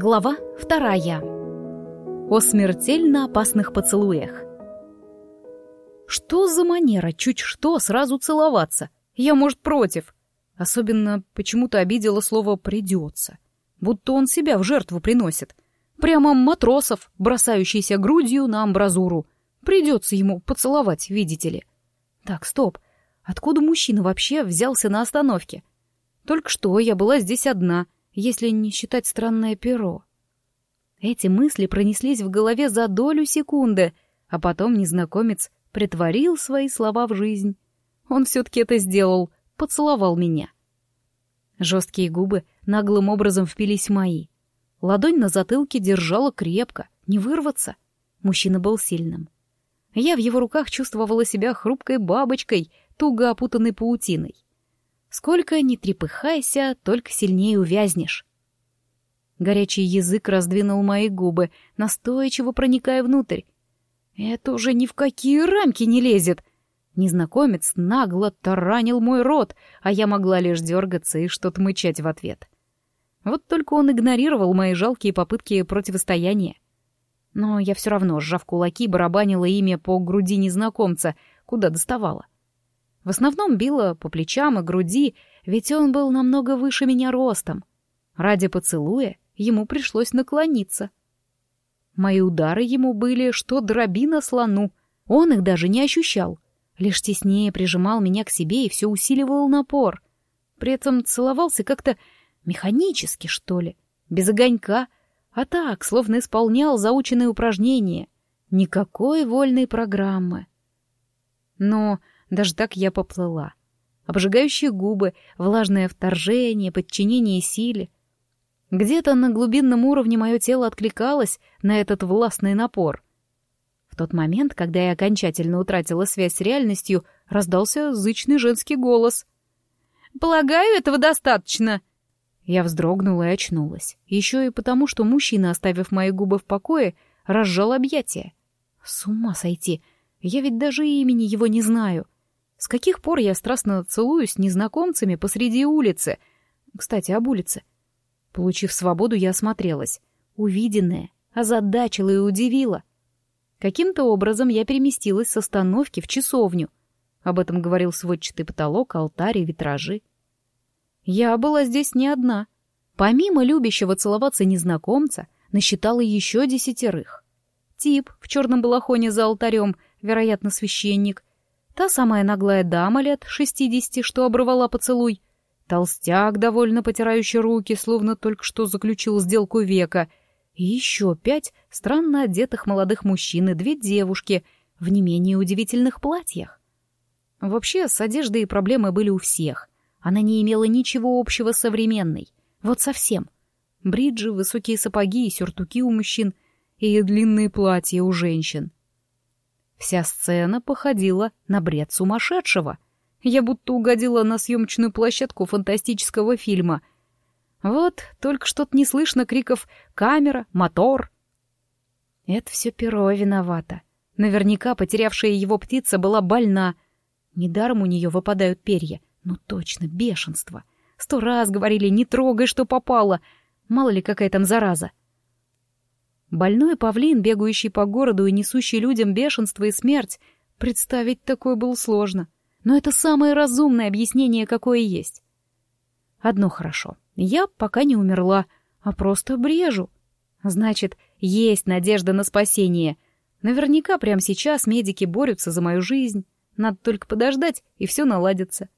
Глава вторая. О смертельно опасных поцелуях. Что за манера чуть что сразу целоваться? Я, может, против. Особенно почему-то обидела слово «придется». Будто он себя в жертву приносит. Прямо матросов, бросающийся грудью на амбразуру. Придется ему поцеловать, видите ли. Так, стоп. Откуда мужчина вообще взялся на остановке? Только что я была здесь одна — если не считать странное перо. Эти мысли пронеслись в голове за долю секунды, а потом незнакомец притворил свои слова в жизнь. Он все-таки это сделал, поцеловал меня. Жесткие губы наглым образом впились в мои. Ладонь на затылке держала крепко, не вырваться. Мужчина был сильным. Я в его руках чувствовала себя хрупкой бабочкой, туго опутанной паутиной. Сколько ни трепыхайся, только сильнее увязнешь. Горячий язык раздвинул мои губы, настойчиво проникая внутрь. Это уже ни в какие рамки не лезет. Незнакомец нагло таранил мой рот, а я могла лишь дергаться и что-то мычать в ответ. Вот только он игнорировал мои жалкие попытки противостояния. Но я все равно, сжав кулаки, барабанила имя по груди незнакомца, куда доставала. — в основном била по плечам и груди, ведь он был намного выше меня ростом. Ради поцелуя ему пришлось наклониться. Мои удары ему были, что дробина слону. Он их даже не ощущал. Лишь теснее прижимал меня к себе и все усиливал напор. При этом целовался как-то механически, что ли, без огонька, а так, словно исполнял заученные упражнения. Никакой вольной программы. Но даже так я поплыла. Обжигающие губы, влажное вторжение, подчинение силе. Где-то на глубинном уровне мое тело откликалось на этот властный напор. В тот момент, когда я окончательно утратила связь с реальностью, раздался зычный женский голос. «Полагаю, этого достаточно!» Я вздрогнула и очнулась. Еще и потому, что мужчина, оставив мои губы в покое, разжал объятия. С ума сойти! Я ведь даже имени его не знаю. — с каких пор я страстно целуюсь с незнакомцами посреди улицы? Кстати, об улице. Получив свободу, я осмотрелась. Увиденное озадачило и удивило. Каким-то образом я переместилась с остановки в часовню. Об этом говорил сводчатый потолок, алтарь и витражи. Я была здесь не одна. Помимо любящего целоваться незнакомца, насчитала еще десятерых. Тип в черном балахоне за алтарем, вероятно, священник, Та самая наглая дама лет шестидесяти, что обрывала поцелуй. Толстяк, довольно потирающий руки, словно только что заключил сделку века. И еще пять странно одетых молодых мужчин и две девушки в не менее удивительных платьях. Вообще, с одеждой проблемы были у всех. Она не имела ничего общего с современной. Вот совсем. Бриджи, высокие сапоги и сюртуки у мужчин и длинные платья у женщин — Вся сцена походила на бред сумасшедшего. Я будто угодила на съемочную площадку фантастического фильма. Вот, только что-то не слышно криков «камера», «мотор». Это все перо виновато. Наверняка потерявшая его птица была больна. Недаром у нее выпадают перья. Ну точно, бешенство. Сто раз говорили «не трогай, что попало». Мало ли какая там зараза. Больной павлин, бегающий по городу и несущий людям бешенство и смерть, представить такое было сложно. Но это самое разумное объяснение, какое есть. Одно хорошо. Я пока не умерла, а просто брежу. Значит, есть надежда на спасение. Наверняка прямо сейчас медики борются за мою жизнь. Надо только подождать, и все наладится.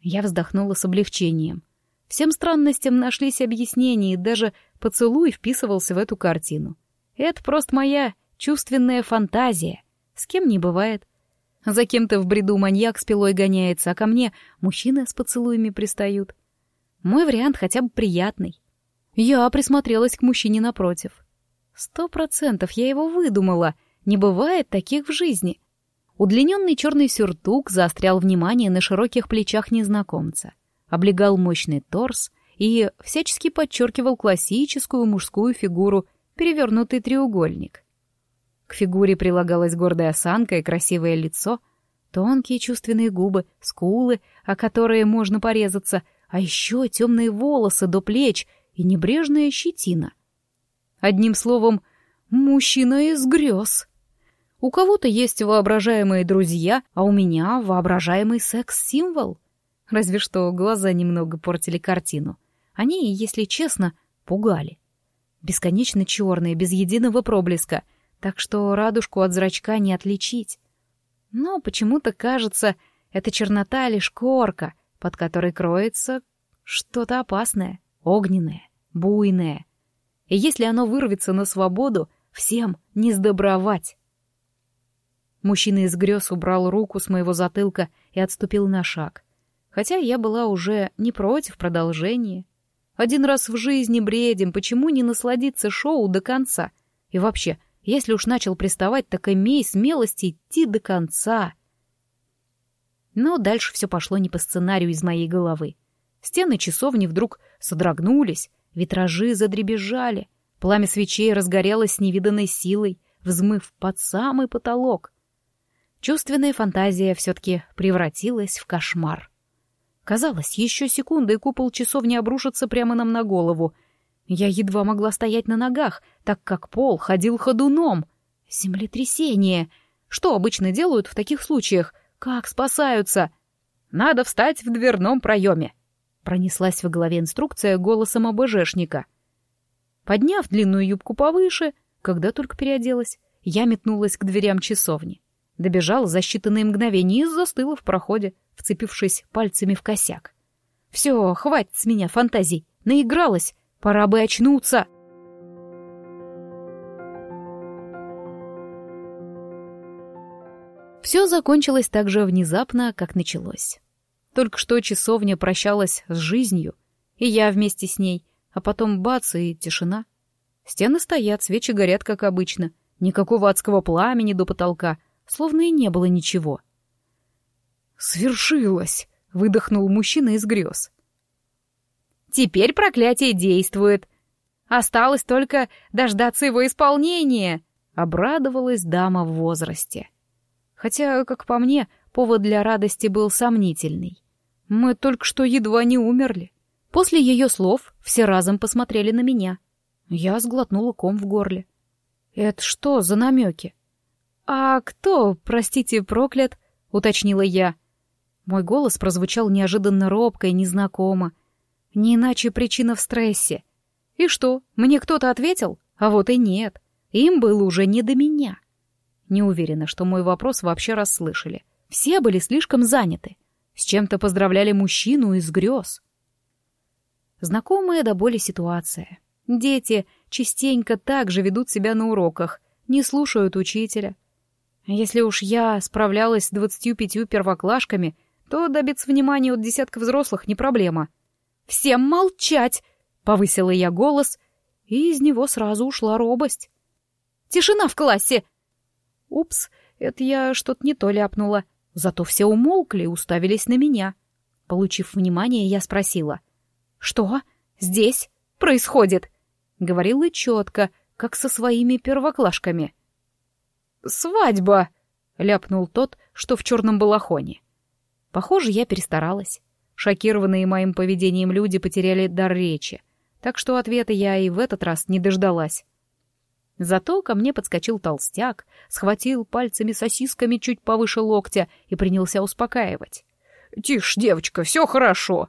Я вздохнула с облегчением. Всем странностям нашлись объяснения, и даже поцелуй вписывался в эту картину. Это просто моя чувственная фантазия. С кем не бывает. За кем-то в бреду маньяк с пилой гоняется, а ко мне мужчины с поцелуями пристают. Мой вариант хотя бы приятный. Я присмотрелась к мужчине напротив. Сто процентов я его выдумала. Не бывает таких в жизни. Удлиненный черный сюртук заострял внимание на широких плечах незнакомца — облегал мощный торс и всячески подчеркивал классическую мужскую фигуру, перевернутый треугольник. К фигуре прилагалась гордая осанка и красивое лицо, тонкие чувственные губы, скулы, о которые можно порезаться, а еще темные волосы до плеч и небрежная щетина, Одним словом, мужчина из грез. У кого-то есть воображаемые друзья, а у меня воображаемый секс-символ. Разве что глаза немного портили картину. Они, если честно, пугали. Бесконечно черные, без единого проблеска, так что радужку от зрачка не отличить. Но почему-то кажется, это чернота лишь корка, под которой кроется что-то опасное, огненное, буйное. И если оно вырвется на свободу, всем не сдобровать. Мужчина из грез убрал руку с моего затылка и отступил на шаг. Хотя я была уже не против продолжения. Один раз в жизни бредим, почему не насладиться шоу до конца? И вообще, если уж начал приставать, так имей смелости идти до конца. Но дальше все пошло не по сценарию из моей головы. Стены часовни вдруг содрогнулись, витражи задребезжали, пламя свечей разгорелось с невиданной силой, взмыв под самый потолок. Чувственная фантазия все-таки превратилась в кошмар. Казалось, еще секунда, и купол часовни обрушится прямо нам на голову. Я едва могла стоять на ногах, так как пол ходил ходуном. Землетрясение! Что обычно делают в таких случаях? Как спасаются? Надо встать в дверном проеме. Пронеслась в голове инструкция голосом ОБЖшника. Подняв длинную юбку повыше, когда только переоделась, я метнулась к дверям часовни. Добежала за считанные мгновения и застыла в проходе, вцепившись пальцами в косяк. «Все, хватит с меня фантазий, наигралась, пора бы очнуться!» Все закончилось так же внезапно, как началось. Только что часовня прощалась с жизнью, и я вместе с ней, а потом бац и тишина. Стены стоят, свечи горят, как обычно, никакого адского пламени до потолка, словно и не было ничего. «Свершилось!» — выдохнул мужчина из грез. «Теперь проклятие действует. Осталось только дождаться его исполнения!» — обрадовалась дама в возрасте. Хотя, как по мне, повод для радости был сомнительный. Мы только что едва не умерли. После ее слов все разом посмотрели на меня. Я сглотнула ком в горле. «Это что за намеки?» «А кто, простите, проклят?» — уточнила я. Мой голос прозвучал неожиданно робко и незнакомо. Не иначе причина в стрессе. И что, мне кто-то ответил? А вот и нет. Им было уже не до меня. Не уверена, что мой вопрос вообще расслышали. Все были слишком заняты. С чем-то поздравляли мужчину из грез. Знакомая до боли ситуация. Дети частенько так же ведут себя на уроках, не слушают учителя. Если уж я справлялась с двадцатью пятью первоклашками, то добиться внимания от десятка взрослых не проблема. «Всем молчать!» — повысила я голос, и из него сразу ушла робость. «Тишина в классе!» Упс, это я что-то не то ляпнула. Зато все умолкли и уставились на меня. Получив внимание, я спросила. «Что здесь происходит?» Говорила четко, как со своими первоклашками. «Свадьба!» — ляпнул тот, что в черном балахоне. Похоже, я перестаралась. Шокированные моим поведением люди потеряли дар речи, так что ответа я и в этот раз не дождалась. Зато ко мне подскочил толстяк, схватил пальцами сосисками чуть повыше локтя и принялся успокаивать. «Тише, девочка, все хорошо!»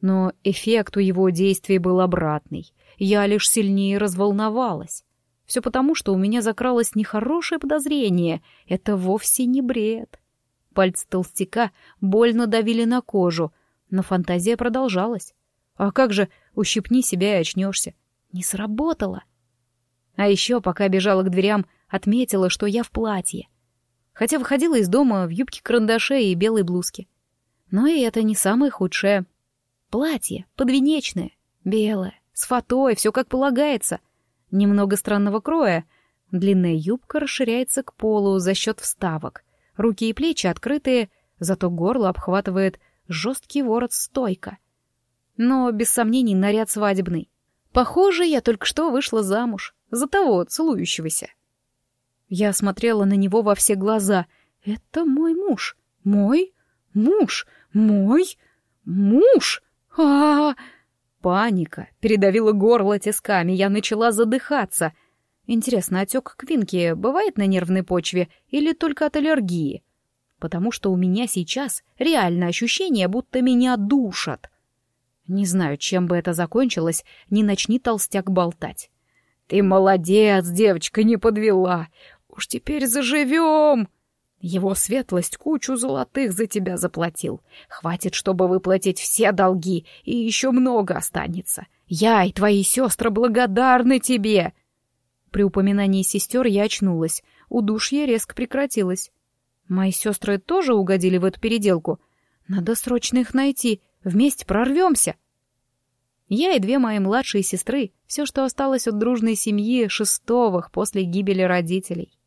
Но эффект у его действий был обратный. Я лишь сильнее разволновалась. Все потому, что у меня закралось нехорошее подозрение. Это вовсе не бред. Пальцы толстяка больно давили на кожу, но фантазия продолжалась. А как же ущипни себя и очнешься? Не сработало. А еще, пока бежала к дверям, отметила, что я в платье. Хотя выходила из дома в юбке-карандаше и белой блузке. Но и это не самое худшее. Платье, подвенечное, белое, с фатой, все как полагается. Немного странного кроя. Длинная юбка расширяется к полу за счет вставок. Руки и плечи открытые, зато горло обхватывает жесткий ворот стойка. Но, без сомнений, наряд свадебный. Похоже, я только что вышла замуж за того целующегося. Я смотрела на него во все глаза. Это мой муж. Мой муж. Мой муж. А, -а, -а, паника, передавила горло тисками, я начала задыхаться. Интересно, отек квинки бывает на нервной почве или только от аллергии? Потому что у меня сейчас реально ощущение, будто меня душат. Не знаю, чем бы это закончилось, не начни толстяк болтать. «Ты молодец, девочка, не подвела. Уж теперь заживем!» Его светлость кучу золотых за тебя заплатил. Хватит, чтобы выплатить все долги, и еще много останется. Я и твои сестры благодарны тебе!» При упоминании сестер я очнулась. Удушье резко прекратилось. Мои сестры тоже угодили в эту переделку. Надо срочно их найти. Вместе прорвемся. Я и две мои младшие сестры, все, что осталось от дружной семьи Шестовых после гибели родителей.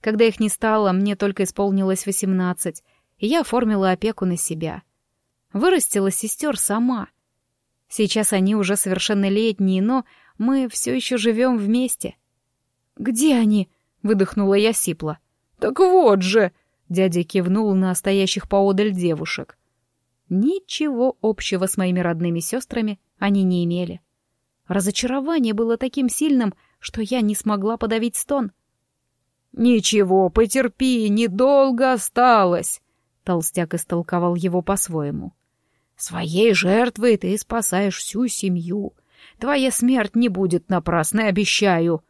Когда их не стало, мне только исполнилось восемнадцать, и я оформила опеку на себя. Вырастила сестер сама. Сейчас они уже совершеннолетние, но мы все еще живем вместе. «Где они?» — выдохнула я сипло. «Так вот же!» — дядя кивнул на стоящих поодаль девушек. Ничего общего с моими родными сестрами они не имели. Разочарование было таким сильным, что я не смогла подавить стон. «Ничего, потерпи, недолго осталось», — толстяк истолковал его по-своему. «Своей жертвой ты спасаешь всю семью. Твоя смерть не будет напрасной, обещаю».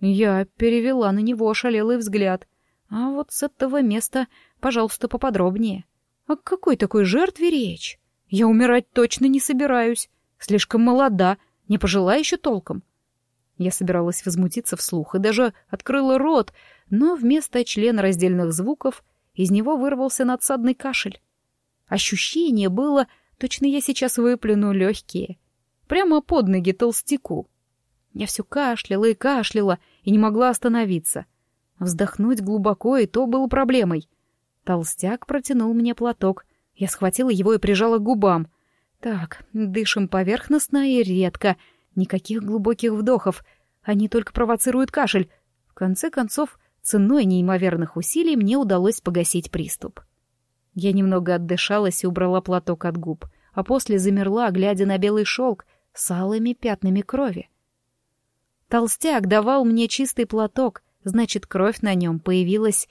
Я перевела на него ошалелый взгляд. А вот с этого места, пожалуйста, поподробнее. О какой такой жертве речь? Я умирать точно не собираюсь. Слишком молода, не пожила еще толком. Я собиралась возмутиться вслух и даже открыла рот, но вместо члена раздельных звуков из него вырвался надсадный кашель. Ощущение было, точно я сейчас выплюну легкие. Прямо под ноги толстяку. Я все кашляла и кашляла, и не могла остановиться. Вздохнуть глубоко и то было проблемой. Толстяк протянул мне платок. Я схватила его и прижала к губам. Так, дышим поверхностно и редко — Никаких глубоких вдохов. Они только провоцируют кашель. В конце концов, ценой неимоверных усилий мне удалось погасить приступ. Я немного отдышалась и убрала платок от губ, а после замерла, глядя на белый шелк с алыми пятнами крови. Толстяк давал мне чистый платок, значит, кровь на нем появилась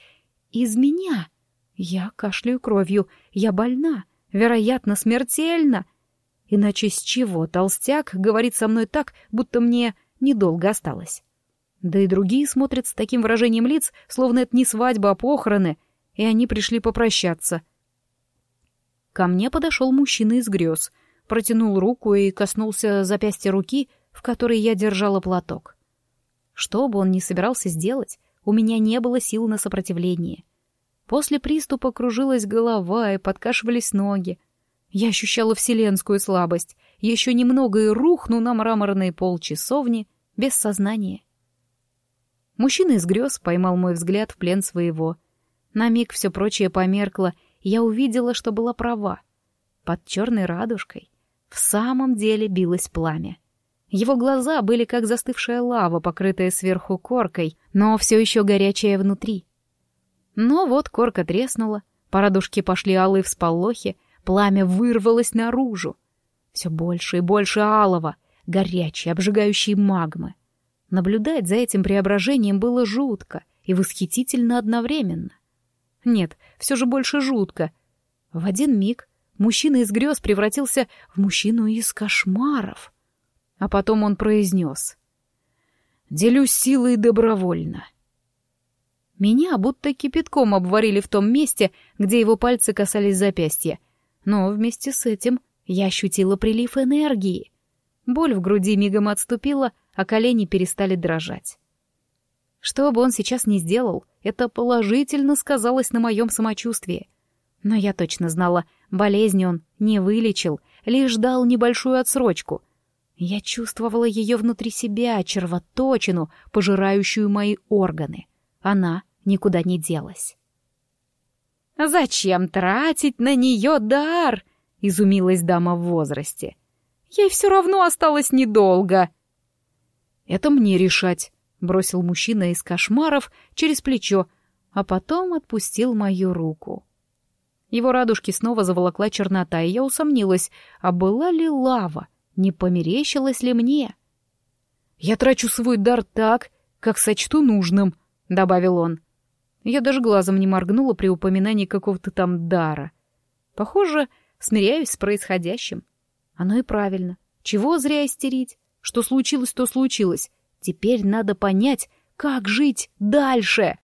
из меня. Я кашляю кровью, я больна, вероятно, смертельно — Иначе с чего толстяк говорит со мной так, будто мне недолго осталось? Да и другие смотрят с таким выражением лиц, словно это не свадьба, а похороны, и они пришли попрощаться. Ко мне подошел мужчина из грез, протянул руку и коснулся запястья руки, в которой я держала платок. Что бы он ни собирался сделать, у меня не было сил на сопротивление. После приступа кружилась голова и подкашивались ноги, я ощущала вселенскую слабость. Еще немного и рухну на мраморный пол часовни без сознания. Мужчина из грез поймал мой взгляд в плен своего. На миг все прочее померкло, и я увидела, что была права. Под черной радужкой в самом деле билось пламя. Его глаза были как застывшая лава, покрытая сверху коркой, но все еще горячая внутри. Но вот корка треснула, по радужке пошли алые всполохи, Пламя вырвалось наружу. Все больше и больше алого, горячей, обжигающей магмы. Наблюдать за этим преображением было жутко и восхитительно одновременно. Нет, все же больше жутко. В один миг мужчина из грез превратился в мужчину из кошмаров. А потом он произнес. «Делюсь силой добровольно». Меня будто кипятком обварили в том месте, где его пальцы касались запястья, но вместе с этим я ощутила прилив энергии. Боль в груди мигом отступила, а колени перестали дрожать. Что бы он сейчас ни сделал, это положительно сказалось на моем самочувствии. Но я точно знала, болезнь он не вылечил, лишь дал небольшую отсрочку. Я чувствовала ее внутри себя, червоточину, пожирающую мои органы. Она никуда не делась. «Зачем тратить на нее дар?» — изумилась дама в возрасте. «Ей все равно осталось недолго». «Это мне решать», — бросил мужчина из кошмаров через плечо, а потом отпустил мою руку. Его радужки снова заволокла чернота, и я усомнилась, а была ли лава, не померещилось ли мне. «Я трачу свой дар так, как сочту нужным», — добавил он. Я даже глазом не моргнула при упоминании какого-то там дара. Похоже, смиряюсь с происходящим. Оно и правильно. Чего зря истерить? Что случилось, то случилось. Теперь надо понять, как жить дальше.